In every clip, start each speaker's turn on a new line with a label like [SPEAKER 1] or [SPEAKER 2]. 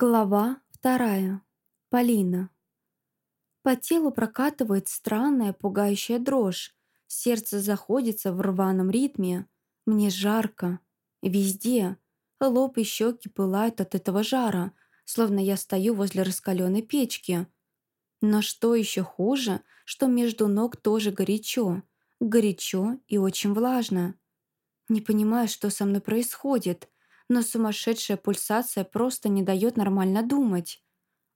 [SPEAKER 1] Глава вторая. Полина. По телу прокатывает странная пугающая дрожь. Сердце заходится в рваном ритме. Мне жарко. Везде. Лоб и щеки пылают от этого жара, словно я стою возле раскаленной печки. Но что еще хуже, что между ног тоже горячо. Горячо и очень влажно. Не понимаю, что со мной происходит — но сумасшедшая пульсация просто не дает нормально думать.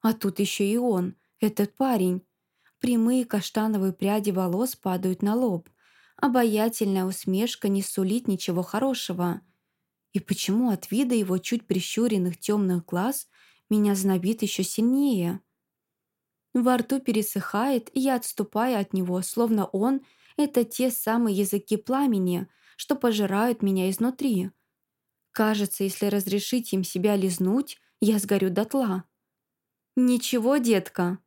[SPEAKER 1] А тут еще и он, этот парень. Прямые каштановые пряди волос падают на лоб. Обаятельная усмешка не сулит ничего хорошего. И почему от вида его чуть прищуренных темных глаз меня знобит еще сильнее? Во рту пересыхает, и я отступаю от него, словно он — это те самые языки пламени, что пожирают меня изнутри — Кажется, если разрешить им себя лизнуть, я сгорю дотла. «Ничего, детка!»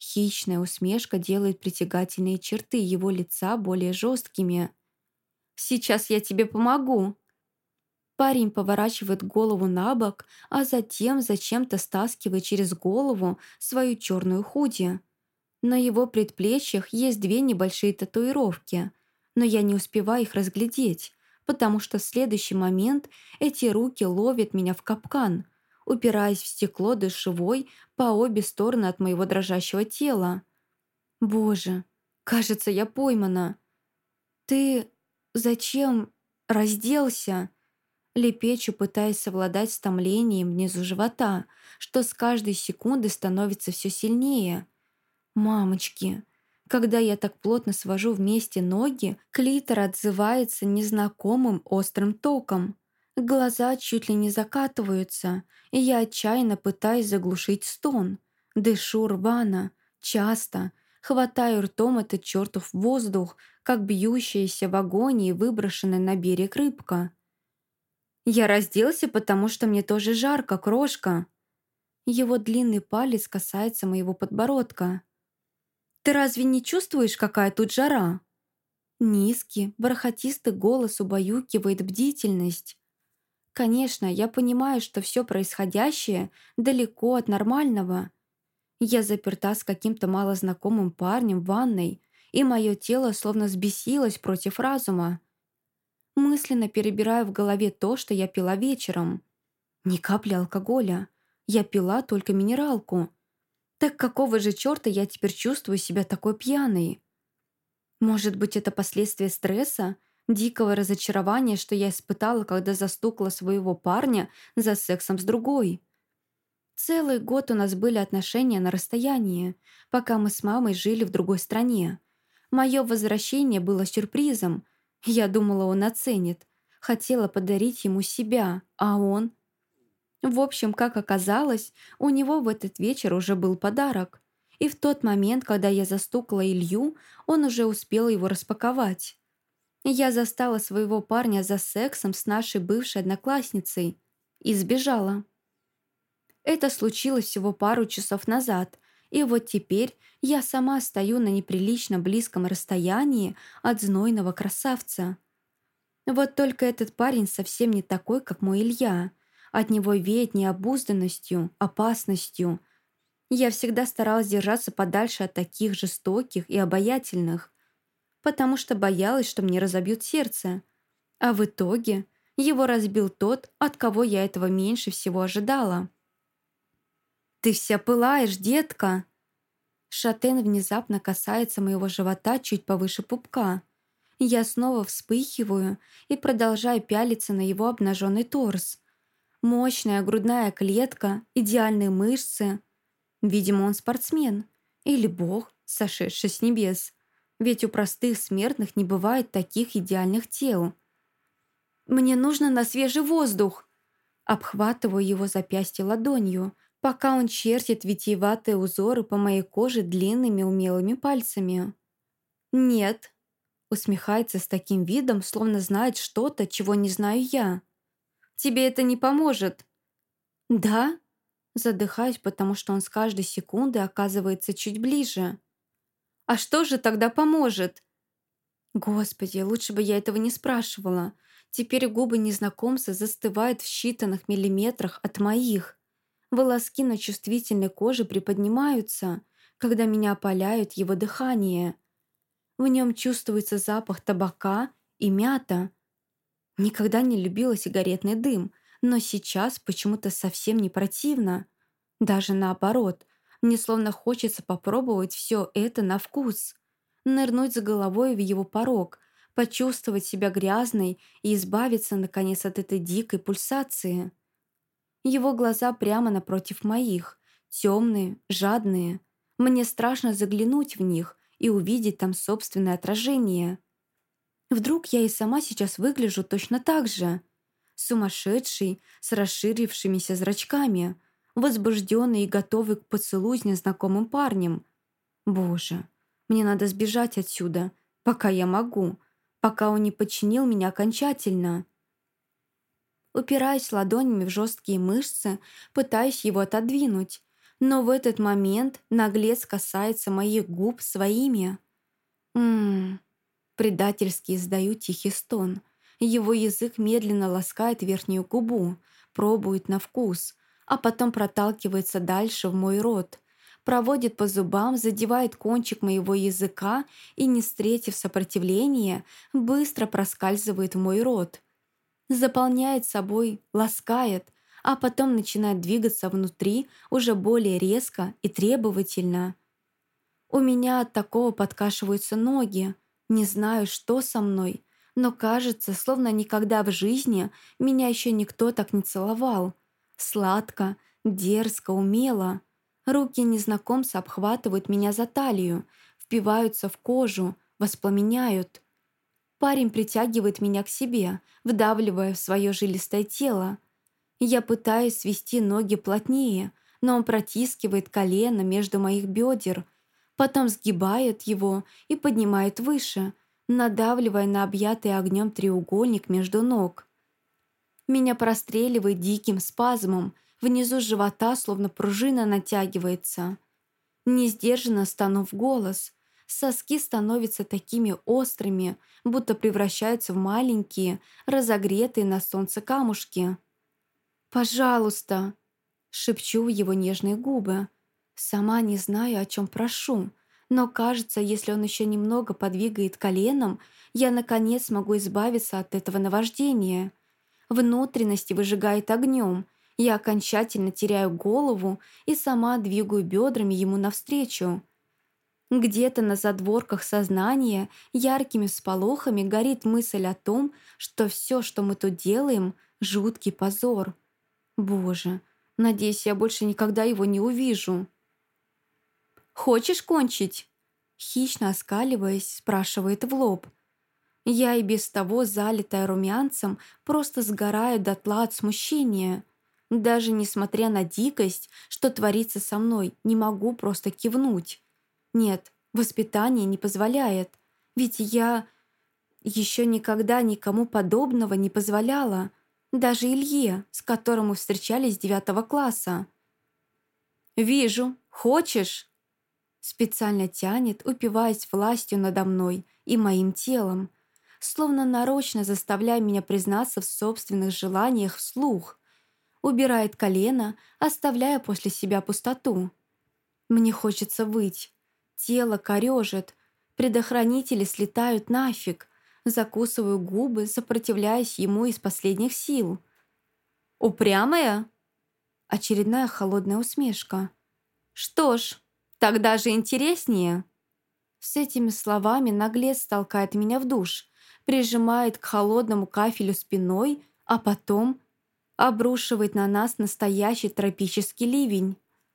[SPEAKER 1] Хищная усмешка делает притягательные черты его лица более жесткими. «Сейчас я тебе помогу!» Парень поворачивает голову на бок, а затем зачем-то стаскивает через голову свою черную худи. На его предплечьях есть две небольшие татуировки, но я не успеваю их разглядеть, потому что в следующий момент эти руки ловят меня в капкан, упираясь в стекло душевой по обе стороны от моего дрожащего тела. «Боже, кажется, я поймана. Ты зачем разделся?» Лепечу, пытаясь совладать с томлением внизу живота, что с каждой секунды становится все сильнее. «Мамочки, когда я так плотно свожу вместе ноги, клитор отзывается незнакомым острым током. Глаза чуть ли не закатываются, и я отчаянно пытаюсь заглушить стон. Дышу рвано, часто, хватаю ртом этот чертов воздух, как бьющаяся в агонии выброшенная на берег рыбка. «Я разделся, потому что мне тоже жарко, крошка!» Его длинный палец касается моего подбородка. Ты разве не чувствуешь, какая тут жара?» Низкий, бархатистый голос убаюкивает бдительность. Конечно, я понимаю, что все происходящее далеко от нормального. Я заперта с каким-то малознакомым парнем в ванной, и мое тело словно сбесилось против разума. Мысленно перебираю в голове то, что я пила вечером. Ни капли алкоголя. Я пила только минералку — так какого же черта я теперь чувствую себя такой пьяной? Может быть, это последствия стресса, дикого разочарования, что я испытала, когда застукала своего парня за сексом с другой? Целый год у нас были отношения на расстоянии, пока мы с мамой жили в другой стране. Мое возвращение было сюрпризом. Я думала, он оценит. Хотела подарить ему себя, а он в общем, как оказалось, у него в этот вечер уже был подарок. И в тот момент, когда я застукала Илью, он уже успел его распаковать. Я застала своего парня за сексом с нашей бывшей одноклассницей и сбежала. Это случилось всего пару часов назад, и вот теперь я сама стою на неприлично близком расстоянии от знойного красавца. Вот только этот парень совсем не такой, как мой Илья – от него веет необузданностью, опасностью. Я всегда старалась держаться подальше от таких жестоких и обаятельных, потому что боялась, что мне разобьют сердце. А в итоге его разбил тот, от кого я этого меньше всего ожидала. «Ты вся пылаешь, детка!» Шатен внезапно касается моего живота чуть повыше пупка. Я снова вспыхиваю и продолжаю пялиться на его обнаженный торс. Мощная грудная клетка, идеальные мышцы. Видимо, он спортсмен. Или бог, сошедший с небес. Ведь у простых смертных не бывает таких идеальных тел. «Мне нужно на свежий воздух!» Обхватываю его запястье ладонью, пока он чертит витиеватые узоры по моей коже длинными умелыми пальцами. «Нет», усмехается с таким видом, словно знает что-то, чего не знаю я. Тебе это не поможет». «Да?» Задыхаюсь, потому что он с каждой секунды оказывается чуть ближе. «А что же тогда поможет?» Господи, лучше бы я этого не спрашивала. Теперь губы незнакомца застывают в считанных миллиметрах от моих. Волоски на чувствительной коже приподнимаются, когда меня опаляют его дыхание. В нем чувствуется запах табака и мята. Никогда не любила сигаретный дым, но сейчас почему-то совсем не противно. Даже наоборот, мне словно хочется попробовать все это на вкус. Нырнуть с головой в его порог, почувствовать себя грязной и избавиться, наконец, от этой дикой пульсации. Его глаза прямо напротив моих, темные, жадные. Мне страшно заглянуть в них и увидеть там собственное отражение. Вдруг я и сама сейчас выгляжу точно так же. Сумасшедший, с расширившимися зрачками, возбужденный и готовый к поцелуй с незнакомым парнем. Боже, мне надо сбежать отсюда, пока я могу, пока он не подчинил меня окончательно. Упираясь ладонями в жесткие мышцы, пытаюсь его отодвинуть, но в этот момент наглец касается моих губ своими. Ммм, предательски издаю тихий стон. Его язык медленно ласкает верхнюю губу, пробует на вкус, а потом проталкивается дальше в мой рот. Проводит по зубам, задевает кончик моего языка и, не встретив сопротивления, быстро проскальзывает в мой рот. Заполняет собой, ласкает, а потом начинает двигаться внутри уже более резко и требовательно. У меня от такого подкашиваются ноги. Не знаю, что со мной, но кажется, словно никогда в жизни меня еще никто так не целовал. Сладко, дерзко, умело. Руки незнакомца обхватывают меня за талию, впиваются в кожу, воспламеняют. Парень притягивает меня к себе, вдавливая в свое жилистое тело. Я пытаюсь свести ноги плотнее, но он протискивает колено между моих бедер, потом сгибает его и поднимает выше, надавливая на объятый огнем треугольник между ног. Меня простреливает диким спазмом, внизу живота словно пружина натягивается. Несдержанно стану в голос. Соски становятся такими острыми, будто превращаются в маленькие, разогретые на солнце камушки. «Пожалуйста!» — шепчу в его нежные губы. Сама не знаю, о чем прошу, но кажется, если он еще немного подвигает коленом, я, наконец, смогу избавиться от этого наваждения — внутренности выжигает огнем. Я окончательно теряю голову и сама двигаю бедрами ему навстречу. Где-то на задворках сознания яркими всполохами горит мысль о том, что все, что мы тут делаем, — жуткий позор. Боже, надеюсь, я больше никогда его не увижу. «Хочешь кончить?» Хищно оскаливаясь, спрашивает в лоб. Я и без того, залитая румянцем, просто сгораю дотла от смущения. Даже несмотря на дикость, что творится со мной, не могу просто кивнуть. Нет, воспитание не позволяет. Ведь я еще никогда никому подобного не позволяла. Даже Илье, с которым мы встречались с девятого класса. «Вижу. Хочешь?» Специально тянет, упиваясь властью надо мной и моим телом, словно нарочно заставляя меня признаться в собственных желаниях вслух. Убирает колено, оставляя после себя пустоту. Мне хочется выть. Тело корежит. Предохранители слетают нафиг. Закусываю губы, сопротивляясь ему из последних сил. «Упрямая?» Очередная холодная усмешка. «Что ж, тогда же интереснее». С этими словами наглец толкает меня в душ, прижимает к холодному кафелю спиной, а потом обрушивает на нас настоящий тропический ливень.